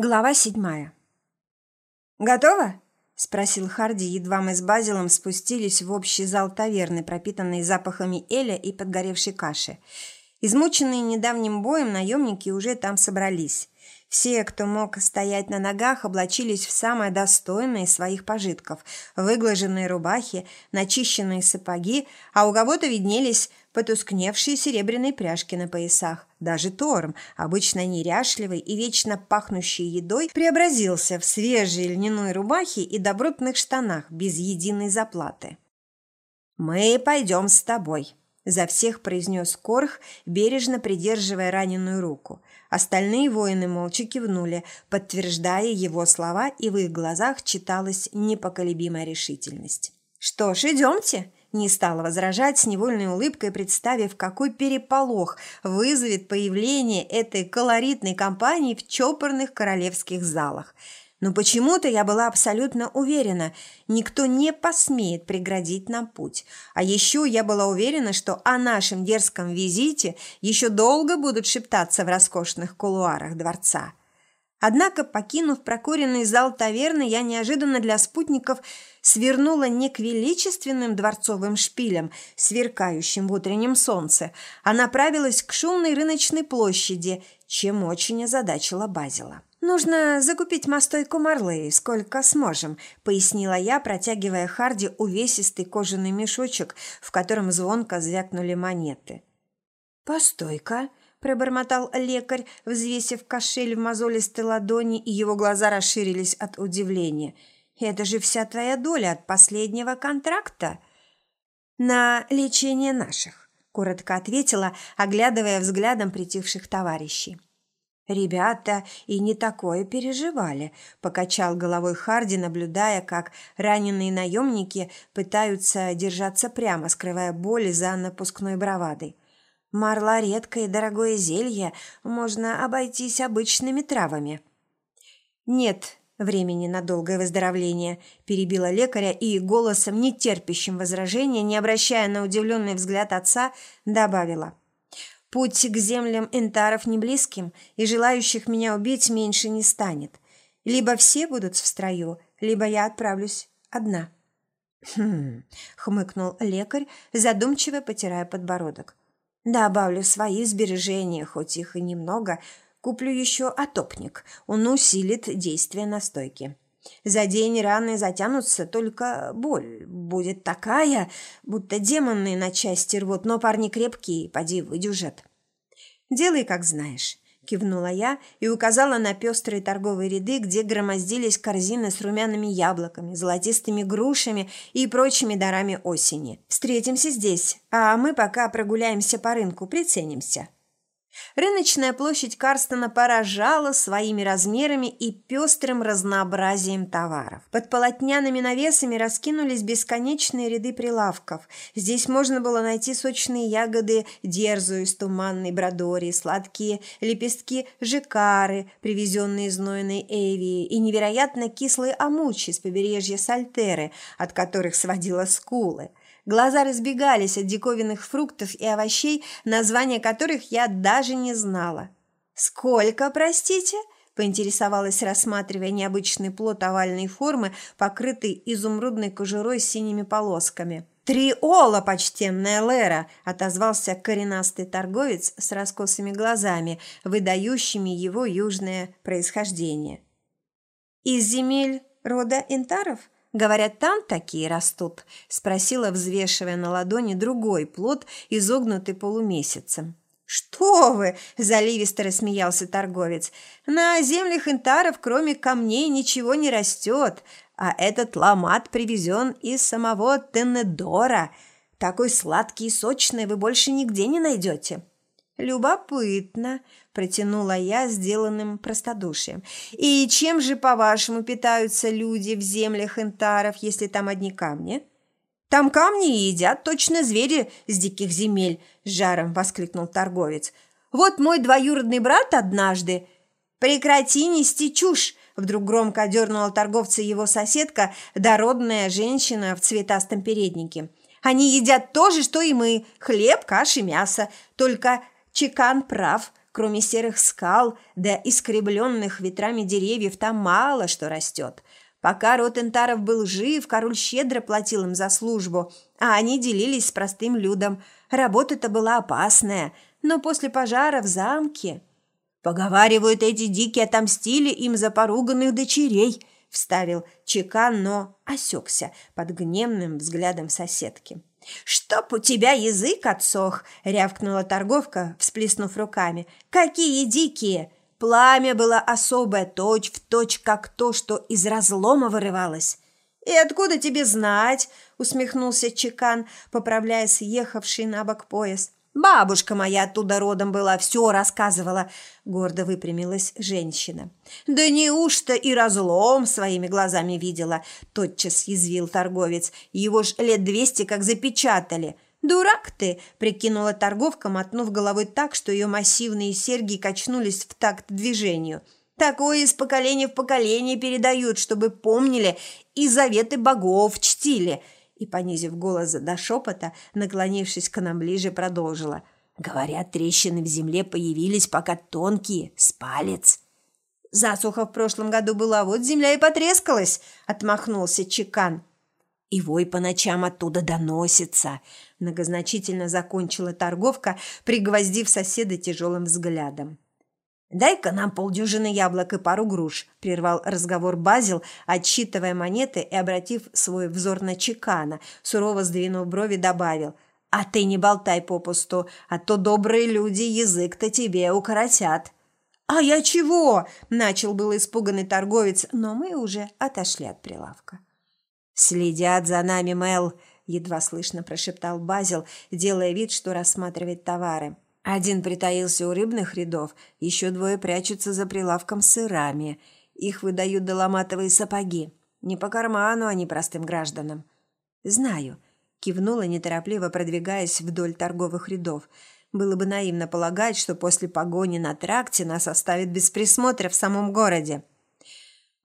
Глава седьмая. «Готово?» – спросил Харди, едва мы с Базилом спустились в общий зал таверны, пропитанный запахами эля и подгоревшей каши. Измученные недавним боем наемники уже там собрались. Все, кто мог стоять на ногах, облачились в самое достойное из своих пожитков – выглаженные рубахи, начищенные сапоги, а у кого-то виднелись потускневшие серебряные пряжки на поясах. Даже Торм, обычно неряшливый и вечно пахнущий едой, преобразился в свежей льняной рубахе и добротных штанах без единой заплаты. «Мы пойдем с тобой», – за всех произнес Корх, бережно придерживая раненую руку. Остальные воины молча кивнули, подтверждая его слова, и в их глазах читалась непоколебимая решительность. «Что ж, идемте!» Не стала возражать с невольной улыбкой, представив, какой переполох вызовет появление этой колоритной компании в чопорных королевских залах. Но почему-то я была абсолютно уверена, никто не посмеет преградить нам путь. А еще я была уверена, что о нашем дерзком визите еще долго будут шептаться в роскошных кулуарах дворца. Однако, покинув прокуренный зал таверны, я неожиданно для спутников свернула не к величественным дворцовым шпилям, сверкающим в утреннем солнце, а направилась к шумной рыночной площади, чем очень озадачила Базила. «Нужно закупить мостойку Марлей, сколько сможем», – пояснила я, протягивая Харди увесистый кожаный мешочек, в котором звонко звякнули монеты. «Постой-ка», – пробормотал лекарь, взвесив кошель в мозолистой ладони, и его глаза расширились от удивления. «Это же вся твоя доля от последнего контракта?» «На лечение наших», – коротко ответила, оглядывая взглядом притихших товарищей. «Ребята и не такое переживали», – покачал головой Харди, наблюдая, как раненые наемники пытаются держаться прямо, скрывая боль за напускной бравадой. Марла редкое и дорогое зелье, можно обойтись обычными травами. Нет времени на долгое выздоровление, перебила лекаря и голосом, не терпящим возражения, не обращая на удивленный взгляд отца, добавила. Путь к землям энтаров не близким, и желающих меня убить меньше не станет. Либо все будут в строю, либо я отправлюсь одна. Хм, хмыкнул лекарь, задумчиво потирая подбородок. Добавлю свои сбережения, хоть их и немного. Куплю еще отопник. Он усилит действие настойки. За день раны затянутся, только боль будет такая, будто демоны на части рвут, но парни крепкие, поди выдержат. Делай, как знаешь кивнула я и указала на пестрые торговые ряды, где громоздились корзины с румяными яблоками, золотистыми грушами и прочими дарами осени. Встретимся здесь, а мы пока прогуляемся по рынку, приценимся. Рыночная площадь Карстона поражала своими размерами и пестрым разнообразием товаров. Под полотняными навесами раскинулись бесконечные ряды прилавков. Здесь можно было найти сочные ягоды дерзу из туманной брадории, сладкие лепестки жикары, привезенные из Нойной Эвии, и невероятно кислые амучи с побережья Сальтеры, от которых сводила скулы. Глаза разбегались от диковинных фруктов и овощей, названия которых я даже не знала. «Сколько, простите?» – поинтересовалась, рассматривая необычный плод овальной формы, покрытый изумрудной кожурой с синими полосками. «Три ола, почтенная Лера!» – отозвался коренастый торговец с раскосыми глазами, выдающими его южное происхождение. «Из земель рода интаров?» Говорят, там такие растут?» – спросила, взвешивая на ладони другой плод, изогнутый полумесяцем. «Что вы!» – заливисто рассмеялся торговец. «На землях интаров, кроме камней, ничего не растет, а этот ламат привезен из самого Теннедора. Такой сладкий и сочный вы больше нигде не найдете». «Любопытно», – протянула я сделанным простодушием. «И чем же, по-вашему, питаются люди в землях интаров, если там одни камни?» «Там камни и едят точно звери с диких земель», – жаром воскликнул торговец. «Вот мой двоюродный брат однажды...» «Прекрати нести чушь!» – вдруг громко одернула торговца его соседка, дородная женщина в цветастом переднике. «Они едят то же, что и мы – хлеб, каши, мясо, только Чекан прав. Кроме серых скал да искривленных ветрами деревьев там мало что растет. Пока Ротентаров был жив, король щедро платил им за службу, а они делились с простым людом. Работа-то была опасная, но после пожара в замке... Поговаривают, эти дикие отомстили им за поруганных дочерей –– вставил чекан, но осекся под гневным взглядом соседки. «Чтоб у тебя язык отсох!» – рявкнула торговка, всплеснув руками. «Какие дикие!» Пламя было особое, точь в точь, как то, что из разлома вырывалось. «И откуда тебе знать?» – усмехнулся Чекан, поправляя съехавший на бок пояс. Бабушка моя оттуда родом была, все рассказывала. Гордо выпрямилась женщина. Да неужто и разлом своими глазами видела? Тотчас язвил торговец. Его ж лет двести как запечатали. «Дурак ты!» – прикинула торговка, мотнув головой так, что ее массивные серьги качнулись в такт движению. «Такое из поколения в поколение передают, чтобы помнили и заветы богов чтили и, понизив голос до шепота, наклонившись к нам ближе, продолжила. «Говорят, трещины в земле появились пока тонкие, с палец». «Засуха в прошлом году была, вот земля и потрескалась», — отмахнулся Чекан. «И вой по ночам оттуда доносится», – многозначительно закончила торговка, пригвоздив соседа тяжелым взглядом. «Дай-ка нам полдюжины яблок и пару груш», – прервал разговор Базил, отсчитывая монеты и, обратив свой взор на Чекана, сурово сдвинув брови, добавил – «А ты не болтай попусту, а то добрые люди язык-то тебе укоротят». «А я чего?» – начал был испуганный торговец, но мы уже отошли от прилавка. «Следят за нами, Мел», – едва слышно прошептал Базил, делая вид, что рассматривает товары. Один притаился у рыбных рядов, еще двое прячутся за прилавком сырами. Их выдают доломатовые сапоги. Не по карману они простым гражданам. «Знаю», – кивнула, неторопливо продвигаясь вдоль торговых рядов. «Было бы наивно полагать, что после погони на тракте нас оставят без присмотра в самом городе.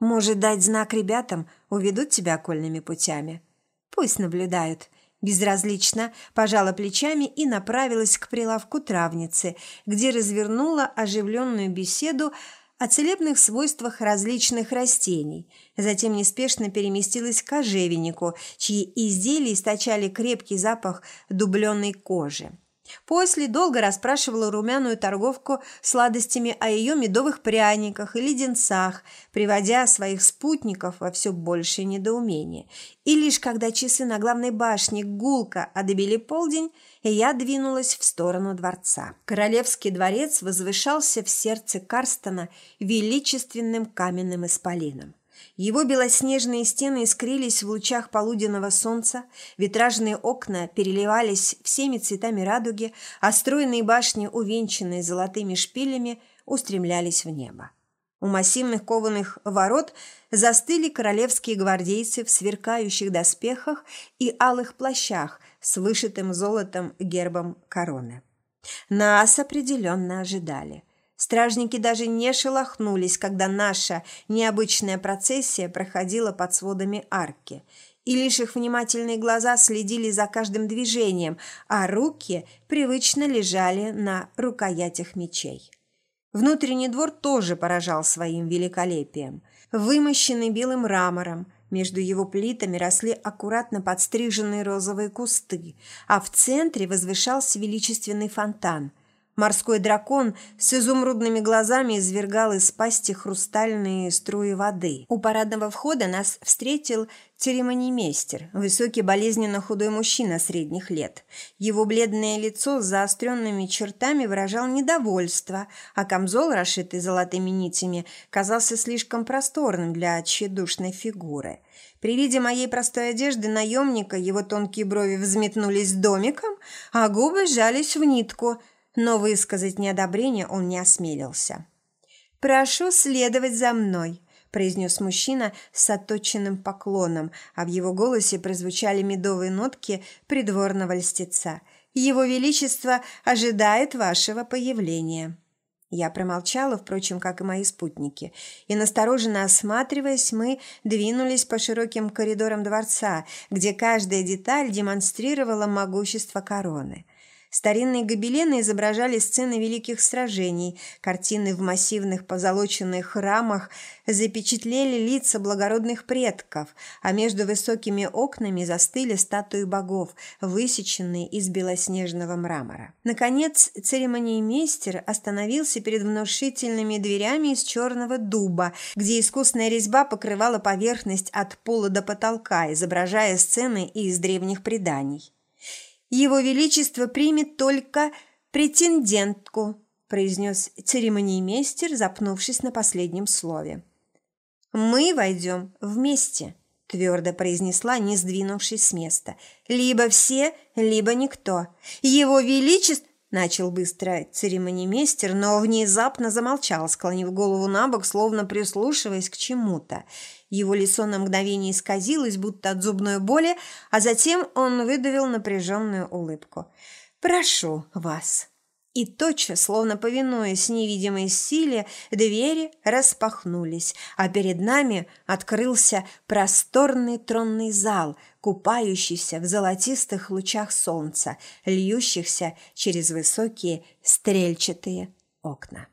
Может, дать знак ребятам, уведут тебя окольными путями? Пусть наблюдают. Безразлично пожала плечами и направилась к прилавку травницы, где развернула оживленную беседу о целебных свойствах различных растений. Затем неспешно переместилась к кожевеннику, чьи изделия источали крепкий запах дубленной кожи. После долго расспрашивала румяную торговку сладостями о ее медовых пряниках и леденцах, приводя своих спутников во все большее недоумение. И лишь когда часы на главной башне гулко одобили полдень, я двинулась в сторону дворца. Королевский дворец возвышался в сердце Карстона величественным каменным исполином. Его белоснежные стены искрились в лучах полуденного солнца, витражные окна переливались всеми цветами радуги, а стройные башни, увенчанные золотыми шпилями, устремлялись в небо. У массивных кованых ворот застыли королевские гвардейцы в сверкающих доспехах и алых плащах с вышитым золотом гербом короны. Нас определенно ожидали – Стражники даже не шелохнулись, когда наша необычная процессия проходила под сводами арки. И лишь их внимательные глаза следили за каждым движением, а руки привычно лежали на рукоятях мечей. Внутренний двор тоже поражал своим великолепием. Вымощенный белым мрамором, между его плитами росли аккуратно подстриженные розовые кусты, а в центре возвышался величественный фонтан – Морской дракон с изумрудными глазами извергал из пасти хрустальные струи воды. У парадного входа нас встретил церемонимейстер, высокий болезненно худой мужчина средних лет. Его бледное лицо с заостренными чертами выражал недовольство, а камзол, расшитый золотыми нитями, казался слишком просторным для тщедушной фигуры. При виде моей простой одежды наемника его тонкие брови взметнулись домиком, а губы сжались в нитку – но высказать неодобрение он не осмелился. «Прошу следовать за мной», – произнес мужчина с отточенным поклоном, а в его голосе прозвучали медовые нотки придворного льстеца. «Его Величество ожидает вашего появления». Я промолчала, впрочем, как и мои спутники, и, настороженно осматриваясь, мы двинулись по широким коридорам дворца, где каждая деталь демонстрировала могущество короны – Старинные гобелены изображали сцены великих сражений, картины в массивных позолоченных рамах запечатлели лица благородных предков, а между высокими окнами застыли статуи богов, высеченные из белоснежного мрамора. Наконец, церемониймейстер остановился перед внушительными дверями из черного дуба, где искусная резьба покрывала поверхность от пола до потолка, изображая сцены из древних преданий. Его Величество примет только претендентку», – произнес церемониймейстер, запнувшись на последнем слове. «Мы войдем вместе», – твердо произнесла, не сдвинувшись с места. «Либо все, либо никто. Его Величество...» Начал быстро церемонимейстер, но внезапно замолчал, склонив голову на бок, словно прислушиваясь к чему-то. Его лицо на мгновение исказилось, будто от зубной боли, а затем он выдавил напряженную улыбку. «Прошу вас». И тотчас, словно повинуясь невидимой силе, двери распахнулись, а перед нами открылся просторный тронный зал, купающийся в золотистых лучах солнца, льющихся через высокие стрельчатые окна.